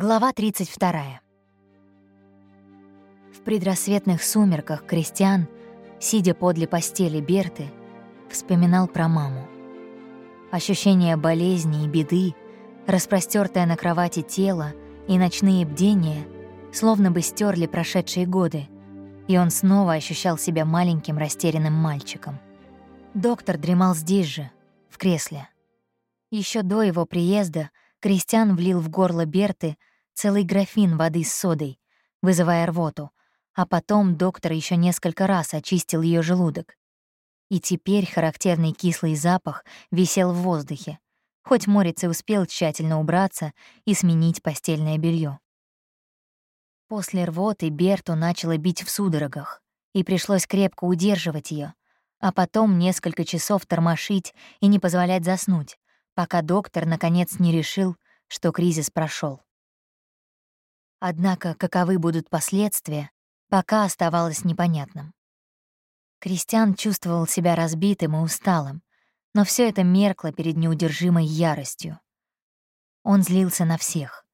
Глава 32. В предрассветных сумерках Кристиан, сидя подле постели Берты, вспоминал про маму. Ощущение болезни и беды, распростёртое на кровати тело и ночные бдения словно бы стерли прошедшие годы, и он снова ощущал себя маленьким растерянным мальчиком. Доктор дремал здесь же, в кресле. Еще до его приезда Кристиан влил в горло Берты целый графин воды с содой, вызывая рвоту, а потом доктор еще несколько раз очистил ее желудок. И теперь характерный кислый запах висел в воздухе, хоть Морец и успел тщательно убраться и сменить постельное белье. После рвоты Берту начала бить в судорогах, и пришлось крепко удерживать ее, а потом несколько часов тормошить и не позволять заснуть, пока доктор наконец не решил, что кризис прошел. Однако каковы будут последствия, пока оставалось непонятным. Кристиан чувствовал себя разбитым и усталым, но все это меркло перед неудержимой яростью. Он злился на всех.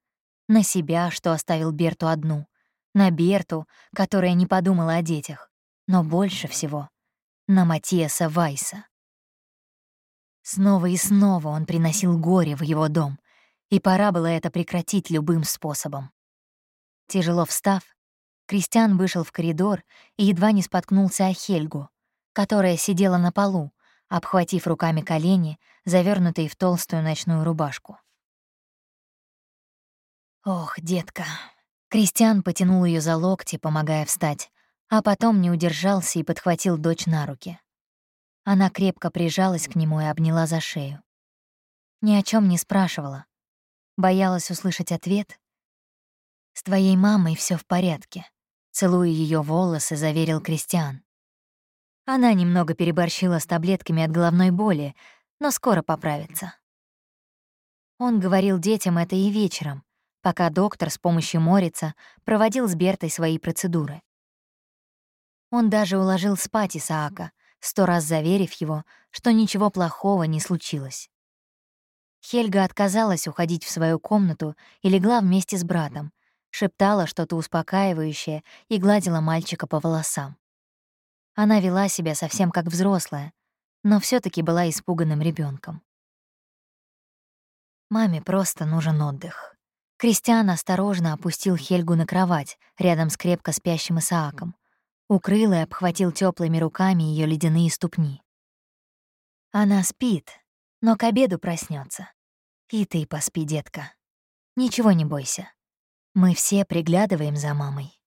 На себя, что оставил Берту одну, на Берту, которая не подумала о детях, но больше всего — на Матиаса Вайса. Снова и снова он приносил горе в его дом, и пора было это прекратить любым способом. Тяжело встав, Кристиан вышел в коридор и едва не споткнулся о Хельгу, которая сидела на полу, обхватив руками колени, завернутые в толстую ночную рубашку. «Ох, детка!» Кристиан потянул ее за локти, помогая встать, а потом не удержался и подхватил дочь на руки. Она крепко прижалась к нему и обняла за шею. Ни о чем не спрашивала. Боялась услышать ответ «С твоей мамой все в порядке», — целуя ее волосы, заверил Кристиан. Она немного переборщила с таблетками от головной боли, но скоро поправится. Он говорил детям это и вечером, пока доктор с помощью Морица проводил с Бертой свои процедуры. Он даже уложил спать Исаака, сто раз заверив его, что ничего плохого не случилось. Хельга отказалась уходить в свою комнату и легла вместе с братом, шептала что-то успокаивающее и гладила мальчика по волосам. Она вела себя совсем как взрослая, но все таки была испуганным ребенком. Маме просто нужен отдых. Кристиан осторожно опустил Хельгу на кровать рядом с крепко спящим Исааком, укрыл и обхватил теплыми руками ее ледяные ступни. Она спит, но к обеду проснется. И ты поспи, детка. Ничего не бойся. Мы все приглядываем за мамой.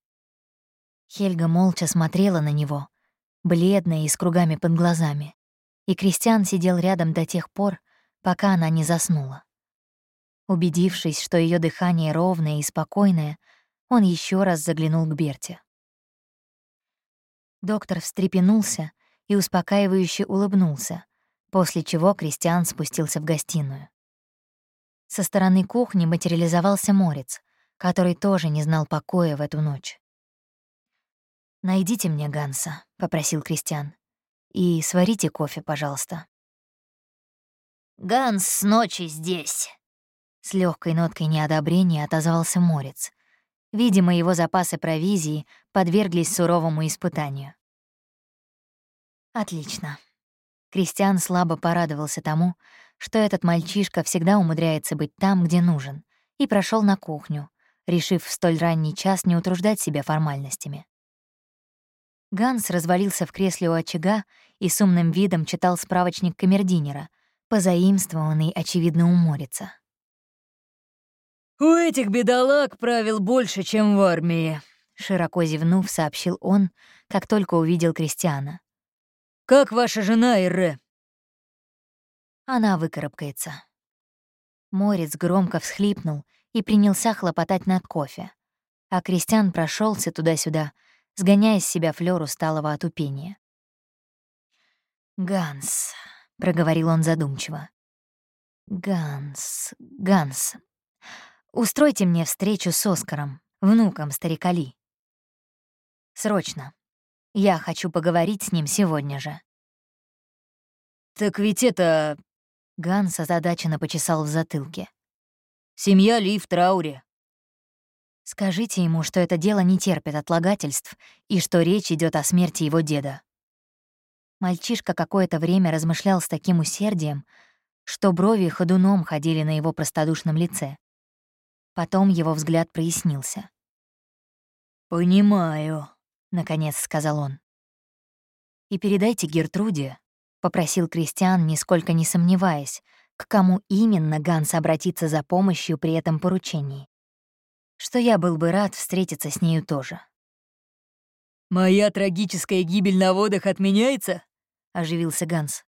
Хельга молча смотрела на него, бледная и с кругами под глазами, и Кристиан сидел рядом до тех пор, пока она не заснула. Убедившись, что ее дыхание ровное и спокойное, он еще раз заглянул к Берте. Доктор встрепенулся и успокаивающе улыбнулся, после чего Кристиан спустился в гостиную. Со стороны кухни материализовался Морец, который тоже не знал покоя в эту ночь. «Найдите мне Ганса», — попросил Кристиан. «И сварите кофе, пожалуйста». «Ганс с ночи здесь», — с легкой ноткой неодобрения отозвался Морец. Видимо, его запасы провизии подверглись суровому испытанию. «Отлично». Кристиан слабо порадовался тому, что этот мальчишка всегда умудряется быть там, где нужен, и прошел на кухню, решив в столь ранний час не утруждать себя формальностями. Ганс развалился в кресле у очага и с умным видом читал справочник камердинера, позаимствованный, очевидно, у Морица. «У этих бедолаг правил больше, чем в армии», — широко зевнув, сообщил он, как только увидел Кристиана. «Как ваша жена, Ирре?» Она выкарабкается. Морец громко всхлипнул и принялся хлопотать над кофе. А Кристиан прошелся туда-сюда, сгоняя с себя флёр усталого отупения. «Ганс», — проговорил он задумчиво. «Ганс, Ганс, устройте мне встречу с Оскаром, внуком старика Ли. Срочно. Я хочу поговорить с ним сегодня же». «Так ведь это...» Ганс озадаченно почесал в затылке. Семья Ли в трауре. Скажите ему, что это дело не терпит отлагательств и что речь идет о смерти его деда. Мальчишка какое-то время размышлял с таким усердием, что брови ходуном ходили на его простодушном лице. Потом его взгляд прояснился. «Понимаю», — наконец сказал он. «И передайте Гертруде», — попросил Кристиан, нисколько не сомневаясь, к кому именно Ганс обратится за помощью при этом поручении что я был бы рад встретиться с нею тоже. «Моя трагическая гибель на водах отменяется?» — оживился Ганс.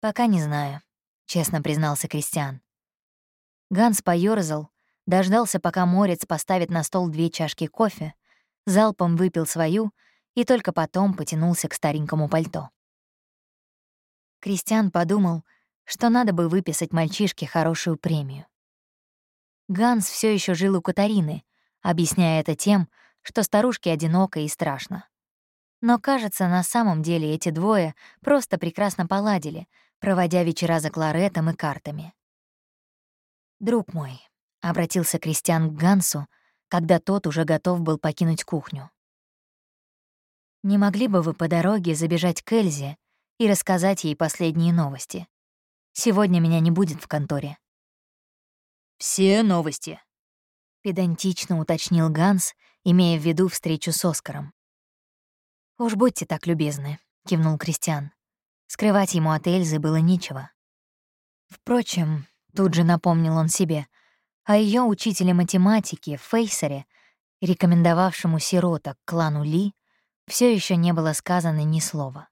«Пока не знаю», — честно признался Кристиан. Ганс поёрзал, дождался, пока Морец поставит на стол две чашки кофе, залпом выпил свою и только потом потянулся к старенькому пальто. Кристиан подумал, что надо бы выписать мальчишке хорошую премию. Ганс все еще жил у Катарины, объясняя это тем, что старушке одиноко и страшно. Но, кажется, на самом деле эти двое просто прекрасно поладили, проводя вечера за кларетом и картами. «Друг мой», — обратился Кристиан к Гансу, когда тот уже готов был покинуть кухню. «Не могли бы вы по дороге забежать к Эльзе и рассказать ей последние новости? Сегодня меня не будет в конторе». «Все новости», — педантично уточнил Ганс, имея в виду встречу с Оскаром. «Уж будьте так любезны», — кивнул Кристиан. Скрывать ему от Эльзы было нечего. Впрочем, тут же напомнил он себе, о ее учителе математики Фейсере, рекомендовавшему сирота к клану Ли, все еще не было сказано ни слова.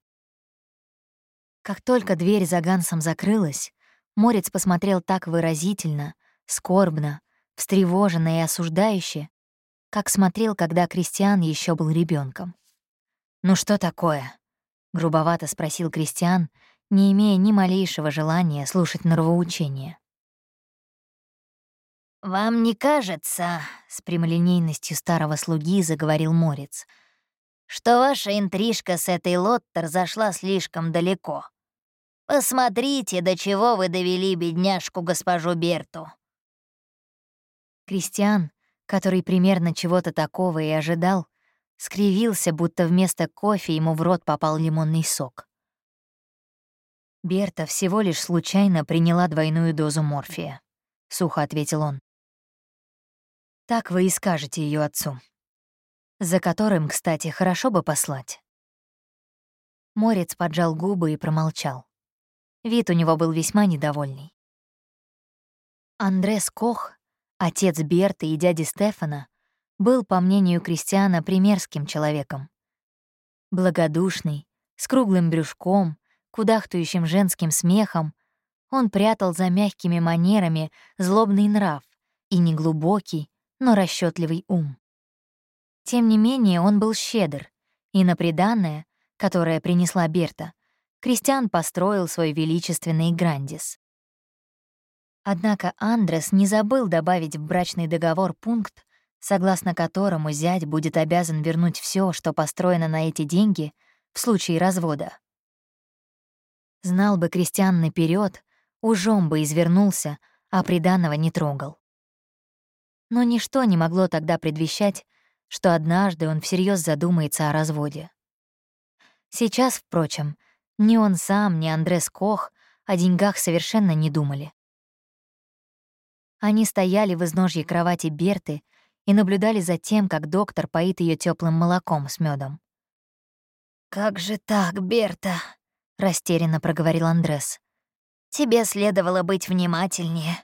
Как только дверь за Гансом закрылась, Морец посмотрел так выразительно, скорбно, встревоженно и осуждающе, как смотрел, когда Кристиан еще был ребенком. «Ну что такое?» — грубовато спросил Кристиан, не имея ни малейшего желания слушать норовоучения. «Вам не кажется, — с прямолинейностью старого слуги заговорил Морец, — что ваша интрижка с этой Лоттер зашла слишком далеко? Посмотрите, до чего вы довели бедняжку госпожу Берту. Кристиан, который примерно чего-то такого и ожидал, скривился, будто вместо кофе ему в рот попал лимонный сок. «Берта всего лишь случайно приняла двойную дозу морфия», — сухо ответил он. «Так вы и скажете ее отцу. За которым, кстати, хорошо бы послать». Морец поджал губы и промолчал. Вид у него был весьма недовольный. Андрес Кох Отец Берты и дяди Стефана был, по мнению Кристиана, примерским человеком. Благодушный, с круглым брюшком, кудахтающим женским смехом, он прятал за мягкими манерами злобный нрав и неглубокий, но расчетливый ум. Тем не менее, он был щедр, и на приданное, которое принесла Берта, Кристиан построил свой величественный Грандис. Однако Андрес не забыл добавить в брачный договор пункт, согласно которому зять будет обязан вернуть все, что построено на эти деньги, в случае развода. Знал бы крестьян наперед, ужом бы извернулся, а приданного не трогал. Но ничто не могло тогда предвещать, что однажды он всерьез задумается о разводе. Сейчас, впрочем, ни он сам, ни Андрес Кох о деньгах совершенно не думали. Они стояли в изножье кровати Берты и наблюдали за тем, как доктор поит ее теплым молоком с медом. «Как же так, Берта?» — растерянно проговорил Андрес. «Тебе следовало быть внимательнее».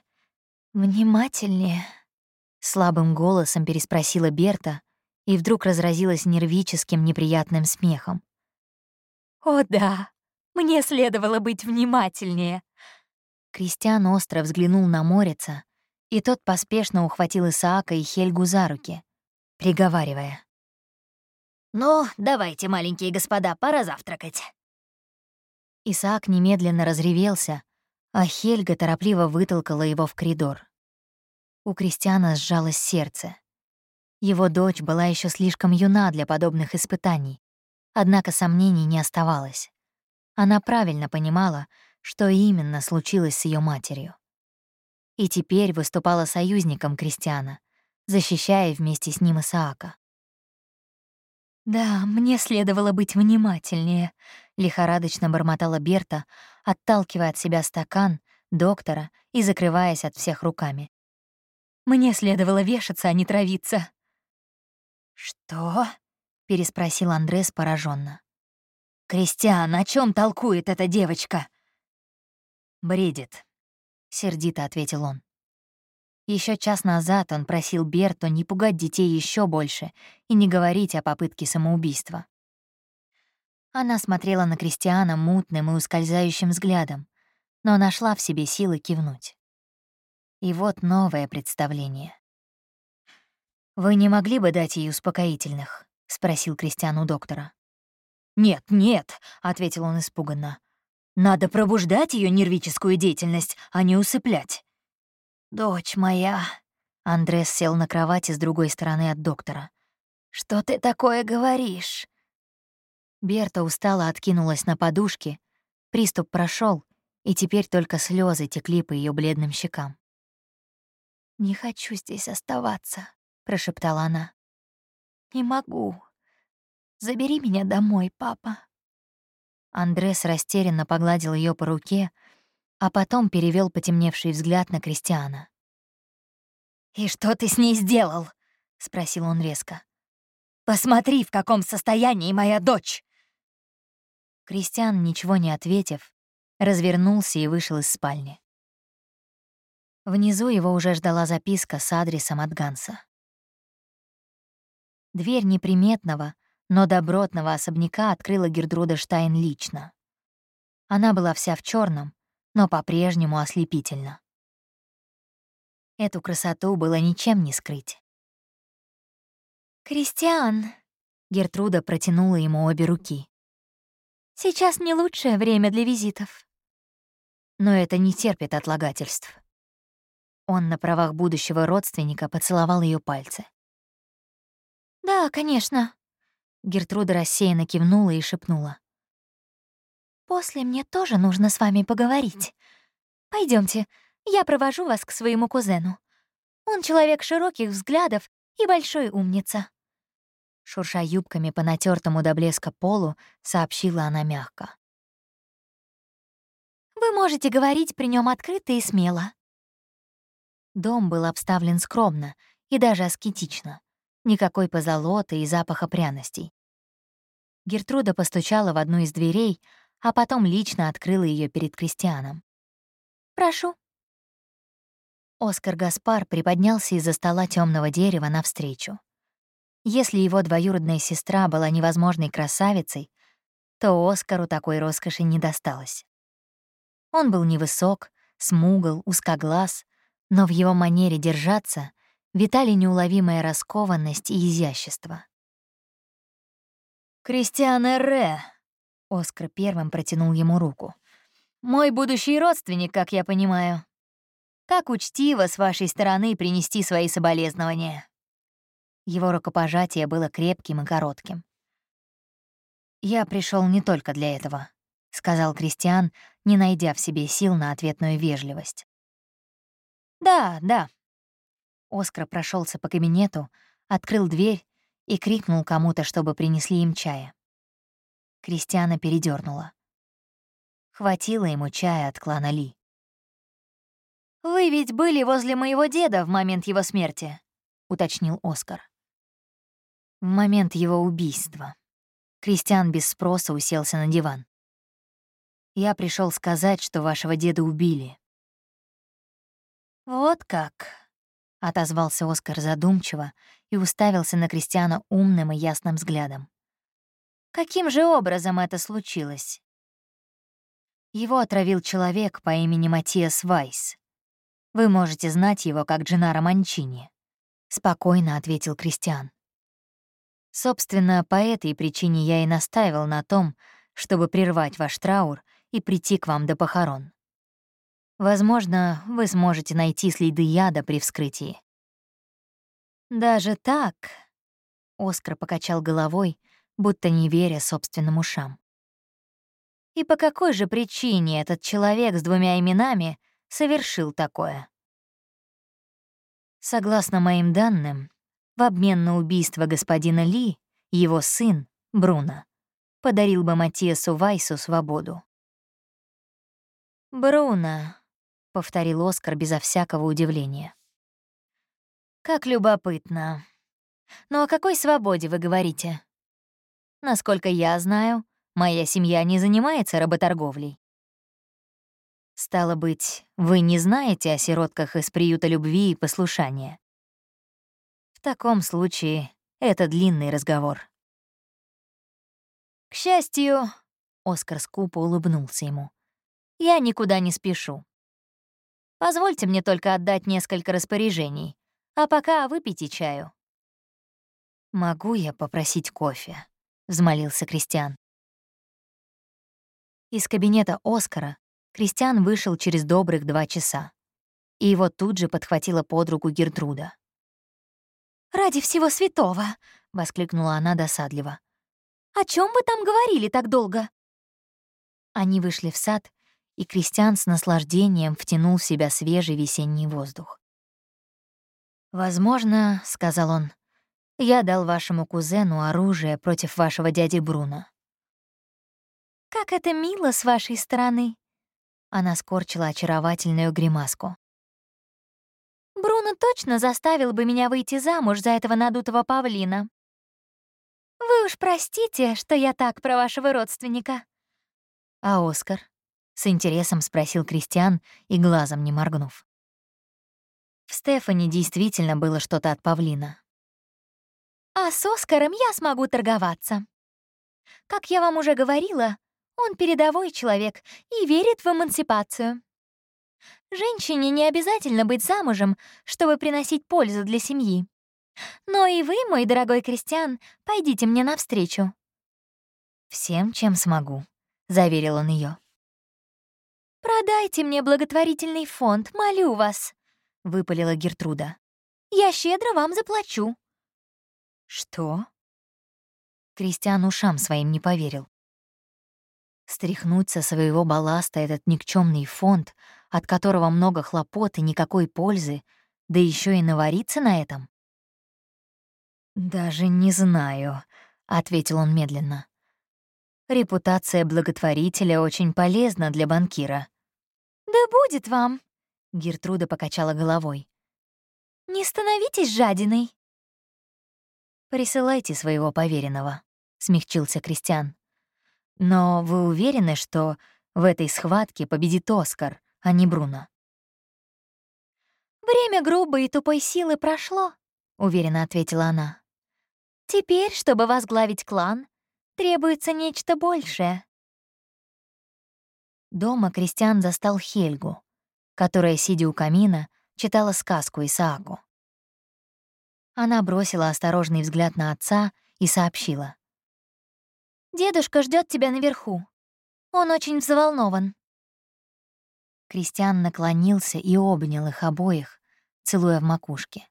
«Внимательнее?» — слабым голосом переспросила Берта и вдруг разразилась нервическим неприятным смехом. «О да, мне следовало быть внимательнее». Кристиан остро взглянул на Морица, и тот поспешно ухватил Исаака и Хельгу за руки, приговаривая. «Ну, давайте, маленькие господа, пора завтракать». Исаак немедленно разревелся, а Хельга торопливо вытолкала его в коридор. У Кристиана сжалось сердце. Его дочь была еще слишком юна для подобных испытаний, однако сомнений не оставалось. Она правильно понимала, что именно случилось с ее матерью и теперь выступала союзником Кристиана, защищая вместе с ним Исаака. «Да, мне следовало быть внимательнее», — лихорадочно бормотала Берта, отталкивая от себя стакан, доктора и закрываясь от всех руками. «Мне следовало вешаться, а не травиться». «Что?» — переспросил Андрес пораженно. «Кристиан, о чем толкует эта девочка?» «Бредит», — сердито ответил он. Еще час назад он просил Берту не пугать детей еще больше и не говорить о попытке самоубийства. Она смотрела на Кристиана мутным и ускользающим взглядом, но нашла в себе силы кивнуть. И вот новое представление. «Вы не могли бы дать ей успокоительных?» — спросил Кристиан у доктора. «Нет, нет», — ответил он испуганно. «Надо пробуждать ее нервическую деятельность, а не усыплять». «Дочь моя», — Андрес сел на кровати с другой стороны от доктора. «Что ты такое говоришь?» Берта устало откинулась на подушке, приступ прошел, и теперь только слезы текли по ее бледным щекам. «Не хочу здесь оставаться», — прошептала она. «Не могу. Забери меня домой, папа». Андрес растерянно погладил ее по руке, а потом перевел потемневший взгляд на Кристиана. «И что ты с ней сделал?» — спросил он резко. «Посмотри, в каком состоянии моя дочь!» Кристиан, ничего не ответив, развернулся и вышел из спальни. Внизу его уже ждала записка с адресом от Ганса. Дверь неприметного, но добротного особняка открыла Гертруда Штайн лично. Она была вся в черном, но по-прежнему ослепительна. Эту красоту было ничем не скрыть. «Кристиан!» — Гертруда протянула ему обе руки. «Сейчас не лучшее время для визитов». Но это не терпит отлагательств. Он на правах будущего родственника поцеловал ее пальцы. «Да, конечно», Гертруда рассеянно кивнула и шепнула. «После мне тоже нужно с вами поговорить. Пойдемте, я провожу вас к своему кузену. Он человек широких взглядов и большой умница». Шурша юбками по натертому до блеска полу, сообщила она мягко. «Вы можете говорить при нем открыто и смело». Дом был обставлен скромно и даже аскетично. Никакой позолоты и запаха пряностей. Гертруда постучала в одну из дверей, а потом лично открыла ее перед Кристианом. «Прошу». Оскар Гаспар приподнялся из-за стола темного дерева навстречу. Если его двоюродная сестра была невозможной красавицей, то Оскару такой роскоши не досталось. Он был невысок, смугл, узкоглаз, но в его манере держаться витали неуловимая раскованность и изящество. «Кристиан Эрре!» — Оскар первым протянул ему руку. «Мой будущий родственник, как я понимаю. Как учтиво с вашей стороны принести свои соболезнования». Его рукопожатие было крепким и коротким. «Я пришел не только для этого», — сказал Кристиан, не найдя в себе сил на ответную вежливость. «Да, да», Оскар прошелся по кабинету, открыл дверь и крикнул кому-то, чтобы принесли им чая. Кристиана передернула. Хватило ему чая от клана Ли. «Вы ведь были возле моего деда в момент его смерти», — уточнил Оскар. В момент его убийства. Кристиан без спроса уселся на диван. «Я пришел сказать, что вашего деда убили». «Вот как», — отозвался Оскар задумчиво и уставился на Кристиана умным и ясным взглядом. «Каким же образом это случилось?» Его отравил человек по имени Матиас Вайс. Вы можете знать его как Дженаро Манчини. Спокойно ответил Кристиан. Собственно, по этой причине я и настаивал на том, чтобы прервать ваш траур и прийти к вам до похорон. Возможно, вы сможете найти следы яда при вскрытии. Даже так? Оскар покачал головой, будто не веря собственным ушам. И по какой же причине этот человек с двумя именами совершил такое? Согласно моим данным, в обмен на убийство господина Ли, его сын, Бруно, подарил бы Матиасу Вайсу свободу. «Бруно», — повторил Оскар безо всякого удивления. «Как любопытно. Но о какой свободе вы говорите? Насколько я знаю, моя семья не занимается работорговлей. Стало быть, вы не знаете о сиротках из приюта любви и послушания. В таком случае это длинный разговор. К счастью, Оскар скупо улыбнулся ему. Я никуда не спешу. Позвольте мне только отдать несколько распоряжений, а пока выпейте чаю. «Могу я попросить кофе?» — взмолился Кристиан. Из кабинета Оскара Кристиан вышел через добрых два часа, и его тут же подхватила под руку Гертруда. «Ради всего святого!» — воскликнула она досадливо. «О чем вы там говорили так долго?» Они вышли в сад, и Кристиан с наслаждением втянул в себя свежий весенний воздух. «Возможно, — сказал он, — я дал вашему кузену оружие против вашего дяди Бруно». «Как это мило с вашей стороны!» Она скорчила очаровательную гримаску. Бруно точно заставил бы меня выйти замуж за этого надутого павлина. Вы уж простите, что я так про вашего родственника. А Оскар? С интересом спросил Кристиан и глазом не моргнув. В Стефани действительно было что-то от павлина. А с Оскаром я смогу торговаться. Как я вам уже говорила, он передовой человек и верит в эмансипацию. Женщине не обязательно быть замужем, чтобы приносить пользу для семьи. Но и вы, мой дорогой крестьян, пойдите мне навстречу. «Всем, чем смогу», — заверил он ее. «Продайте мне благотворительный фонд, молю вас», — выпалила Гертруда. «Я щедро вам заплачу». «Что?» Кристиан ушам своим не поверил. Стряхнуть со своего балласта этот никчемный фонд, от которого много хлопот и никакой пользы, да еще и навариться на этом? «Даже не знаю», — ответил он медленно. «Репутация благотворителя очень полезна для банкира». «Да будет вам», — Гертруда покачала головой. «Не становитесь жадиной». «Присылайте своего поверенного», — смягчился Кристиан. Но вы уверены, что в этой схватке победит Оскар, а не Бруно? «Время грубой и тупой силы прошло», — уверенно ответила она. «Теперь, чтобы возглавить клан, требуется нечто большее». Дома Кристиан застал Хельгу, которая, сидя у камина, читала сказку Исааку. Она бросила осторожный взгляд на отца и сообщила. Дедушка ждет тебя наверху. Он очень взволнован». Кристиан наклонился и обнял их обоих, целуя в макушке.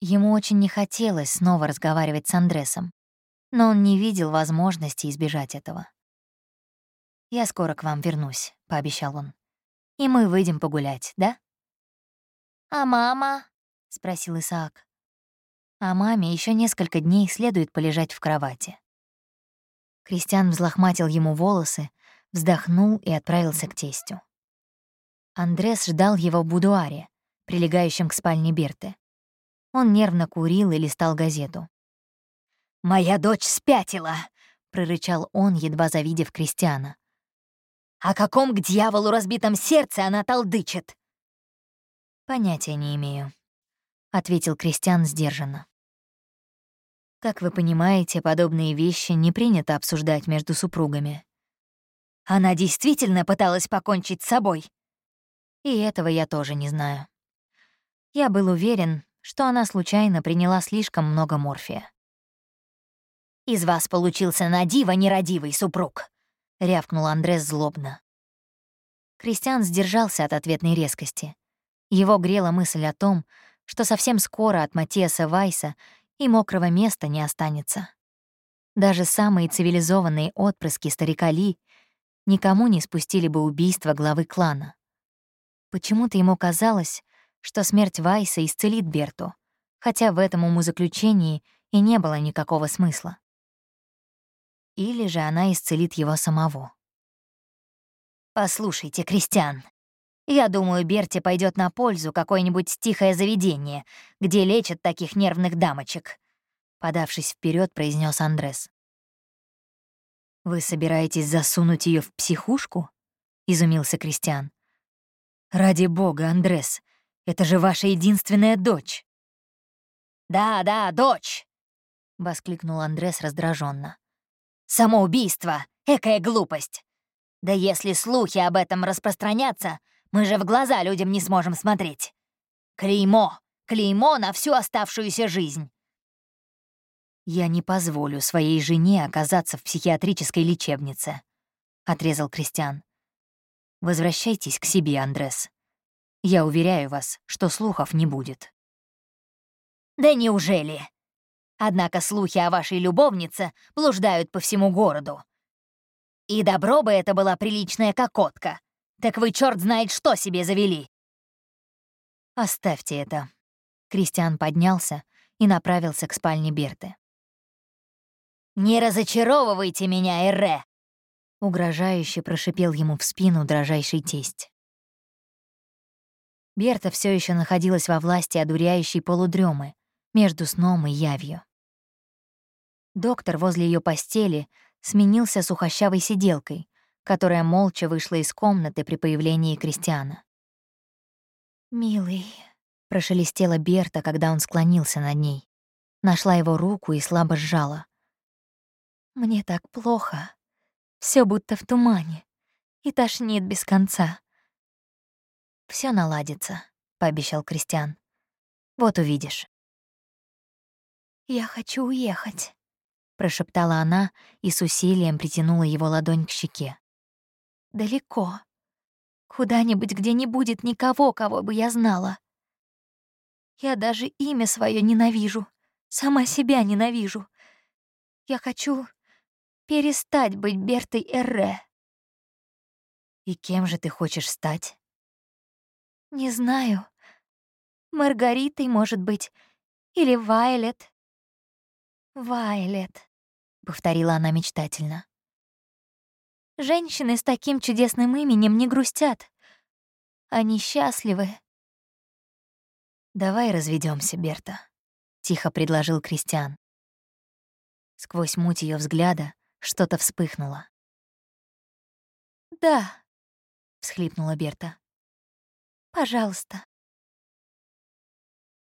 Ему очень не хотелось снова разговаривать с Андресом, но он не видел возможности избежать этого. «Я скоро к вам вернусь», — пообещал он. «И мы выйдем погулять, да?» «А мама?» — спросил Исаак. «А маме еще несколько дней следует полежать в кровати. Кристиан взлохматил ему волосы, вздохнул и отправился к тестю. Андрес ждал его в будуаре, прилегающем к спальне Берты. Он нервно курил и листал газету. «Моя дочь спятила!» — прорычал он, едва завидев Кристиана. «О каком к дьяволу разбитом сердце она толдычит?» «Понятия не имею», — ответил Кристиан сдержанно. Как вы понимаете, подобные вещи не принято обсуждать между супругами. Она действительно пыталась покончить с собой. И этого я тоже не знаю. Я был уверен, что она случайно приняла слишком много морфия. «Из вас получился надиво нерадивый супруг», — рявкнул Андрес злобно. Кристиан сдержался от ответной резкости. Его грела мысль о том, что совсем скоро от Матиаса Вайса и мокрого места не останется. Даже самые цивилизованные отпрыски старика Ли никому не спустили бы убийство главы клана. Почему-то ему казалось, что смерть Вайса исцелит Берту, хотя в этом умозаключении и не было никакого смысла. Или же она исцелит его самого. «Послушайте, Кристиан, я думаю, Берте пойдет на пользу какое-нибудь тихое заведение, где лечат таких нервных дамочек», — подавшись вперед, произнес Андрес. «Вы собираетесь засунуть ее в психушку?» — изумился Кристиан. «Ради бога, Андрес, это же ваша единственная дочь!» «Да, да, дочь!» — воскликнул Андрес раздраженно. «Самоубийство! Экая глупость! Да если слухи об этом распространятся, мы же в глаза людям не сможем смотреть. Клеймо! Клеймо на всю оставшуюся жизнь!» «Я не позволю своей жене оказаться в психиатрической лечебнице», — отрезал Кристиан. «Возвращайтесь к себе, Андрес. Я уверяю вас, что слухов не будет». «Да неужели? Однако слухи о вашей любовнице блуждают по всему городу. И добро бы это была приличная кокотка. Так вы черт знает что себе завели!» «Оставьте это». Кристиан поднялся и направился к спальне Берты. «Не разочаровывайте меня, Эрре!» Угрожающе прошипел ему в спину дрожайший тесть. Берта все еще находилась во власти одуряющей полудремы между сном и явью. Доктор возле ее постели сменился сухощавой сиделкой, которая молча вышла из комнаты при появлении Кристиана. «Милый», — прошелестела Берта, когда он склонился над ней. Нашла его руку и слабо сжала. «Мне так плохо. Все будто в тумане. И тошнит без конца». Все наладится», — пообещал Кристиан. «Вот увидишь». «Я хочу уехать», — прошептала она и с усилием притянула его ладонь к щеке. «Далеко. Куда-нибудь, где не будет никого, кого бы я знала. Я даже имя свое ненавижу, сама себя ненавижу. Я хочу перестать быть Бертой Эрре». «И кем же ты хочешь стать?» «Не знаю. Маргаритой, может быть, или Вайлет. «Вайлет», — повторила она мечтательно. «Женщины с таким чудесным именем не грустят. Они счастливы». «Давай разведемся, Берта», — тихо предложил Кристиан. Сквозь муть ее взгляда что-то вспыхнуло. «Да», — всхлипнула Берта. «Пожалуйста».